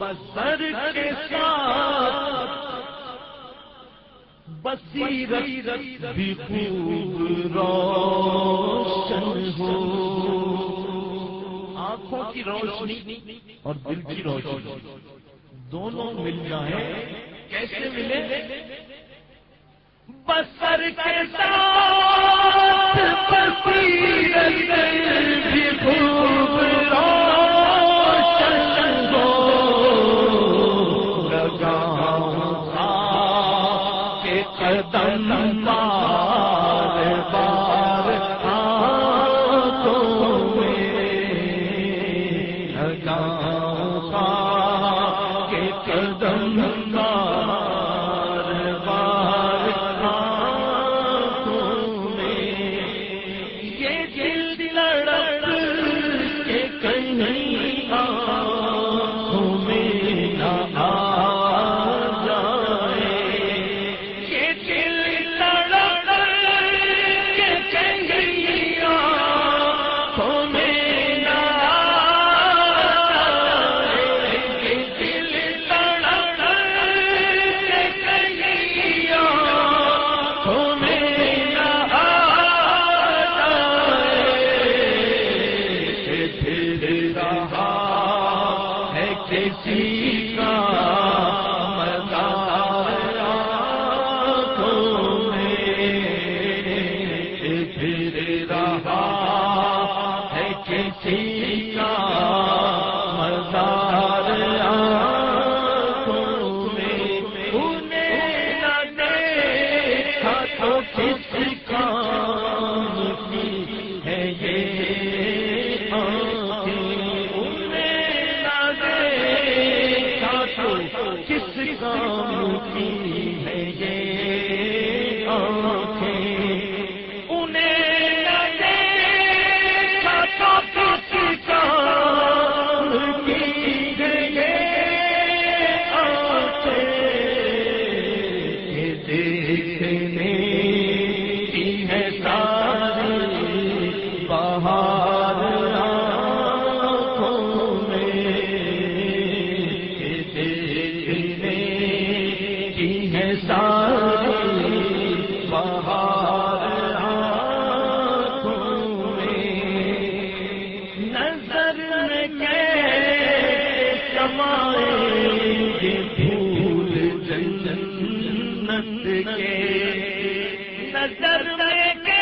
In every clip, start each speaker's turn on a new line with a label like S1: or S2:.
S1: بسر کے ساتھ
S2: آنکھوں کی روشنی اور دل کی روشنی دونوں مل جائیں۔ کیسے ملے
S1: بسر کے ساتھ پر سے کسی دیکھنے ساری بہار میں دیکھنے کی ہے ساری نظر میں کمائے جنت کے نظر میں کے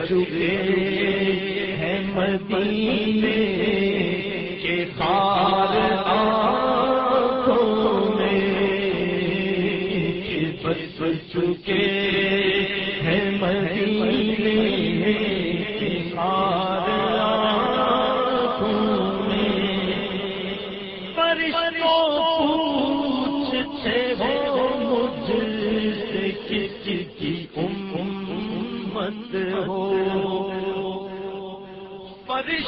S1: چکے ہیں مدی کس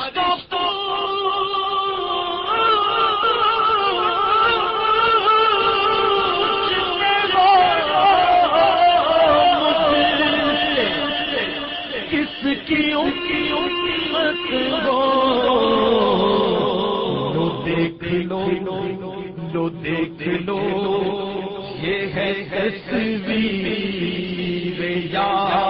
S1: کی امت ہو۔ لو لو دیکھ لو۔ یہ ہے تصویر یار